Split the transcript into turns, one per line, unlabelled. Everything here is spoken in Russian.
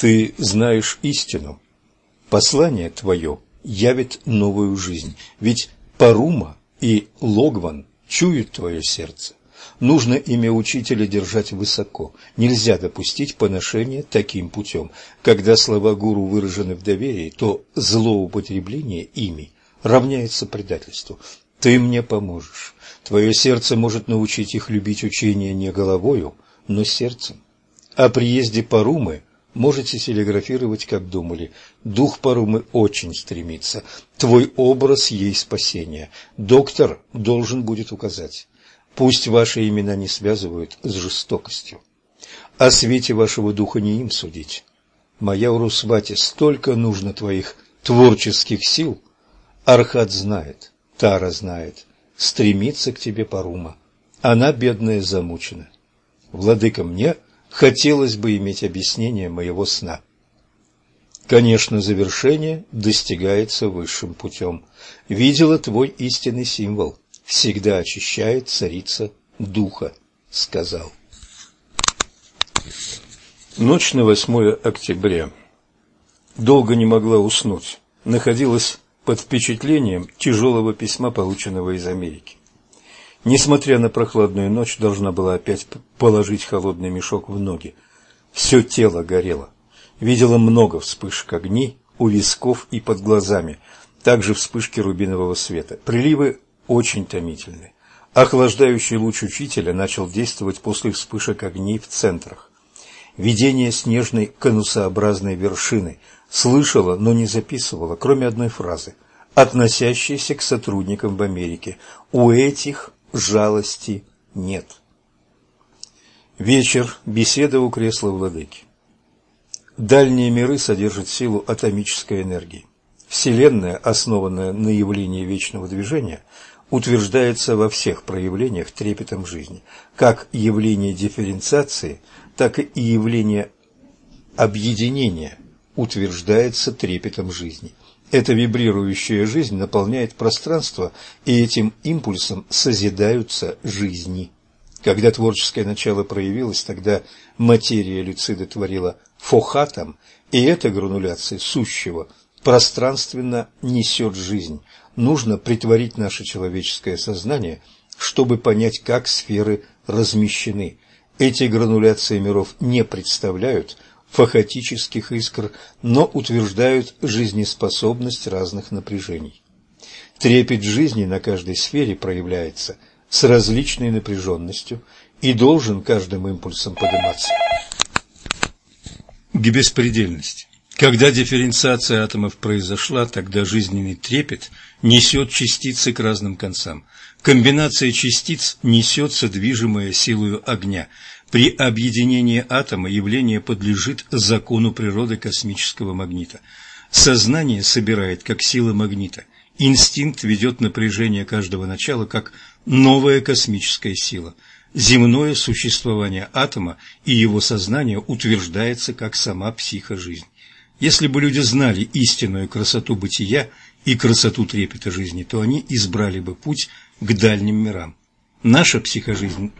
Ты знаешь истину. Послание твое явит новую жизнь, ведь Парума и Логван чуют твое сердце. Нужно имя учителя держать высоко. Нельзя допустить поношения таким путем. Когда слова гуру выражены в доверии, то злоупотребление ими равняется предательству. Ты мне поможешь. Твое сердце может научить их любить учение не головою, но сердцем. О приезде Парумы можете телеграфировать, как думали. Дух Парумы очень стремится. Твой образ ей спасение. Доктор должен будет указать. Пусть ваши имена не связывают с жестокостью. О свете вашего духа не им судить. Моя Урусвати, столько нужно твоих творческих сил. Архат знает, Тара знает, стремится к тебе Парума. Она, бедная, замучена. Владыка, мне хотелось бы иметь объяснение моего сна. Конечно, завершение достигается высшим путем. Видела твой истинный символ всегда очищает царица духа, сказал. Ночь на 8 октября. Долго не могла уснуть. Находилась под впечатлением тяжелого письма, полученного из Америки. Несмотря на прохладную ночь, должна была опять положить холодный мешок в ноги. Все тело горело. Видела много вспышек огней у висков и под глазами, также вспышки рубинового света. Приливы очень томительны. Охлаждающий луч учителя начал действовать после вспышек огней в центрах. Видение снежной конусообразной вершины слышала, но не записывала, кроме одной фразы, относящейся к сотрудникам в Америке. У этих жалости нет. Вечер. Беседа у кресла владыки. Дальние миры содержат силу атомической энергии. Вселенная, основанная на явлении вечного движения, утверждается во всех проявлениях трепетом жизни, как явление дифференциации, так и явление объединения утверждается трепетом жизни. Эта вибрирующая жизнь наполняет пространство, и этим импульсом созидаются жизни. Когда творческое начало проявилось, тогда материя Люциды творила фохатом, и эта грануляция сущего пространственно несет жизнь, нужно притворить наше человеческое сознание, чтобы понять, как сферы размещены. Эти грануляции миров не представляют фахотических искр, но утверждают жизнеспособность разных напряжений. Трепет жизни на каждой сфере проявляется с различной напряженностью и должен каждым импульсом подниматься к беспредельности. Когда дифференциация атомов произошла, тогда жизненный трепет несет частицы к разным концам. Комбинация частиц несется, движимая силою огня. При объединении атома явление подлежит закону природы космического магнита. Сознание собирает как сила магнита. Инстинкт ведет напряжение каждого начала как новая космическая сила. Земное существование атома и его сознание утверждается как сама психожизнь. Если бы люди знали истинную красоту бытия и красоту трепета жизни, то они избрали бы путь к дальним мирам. Наша психожизнь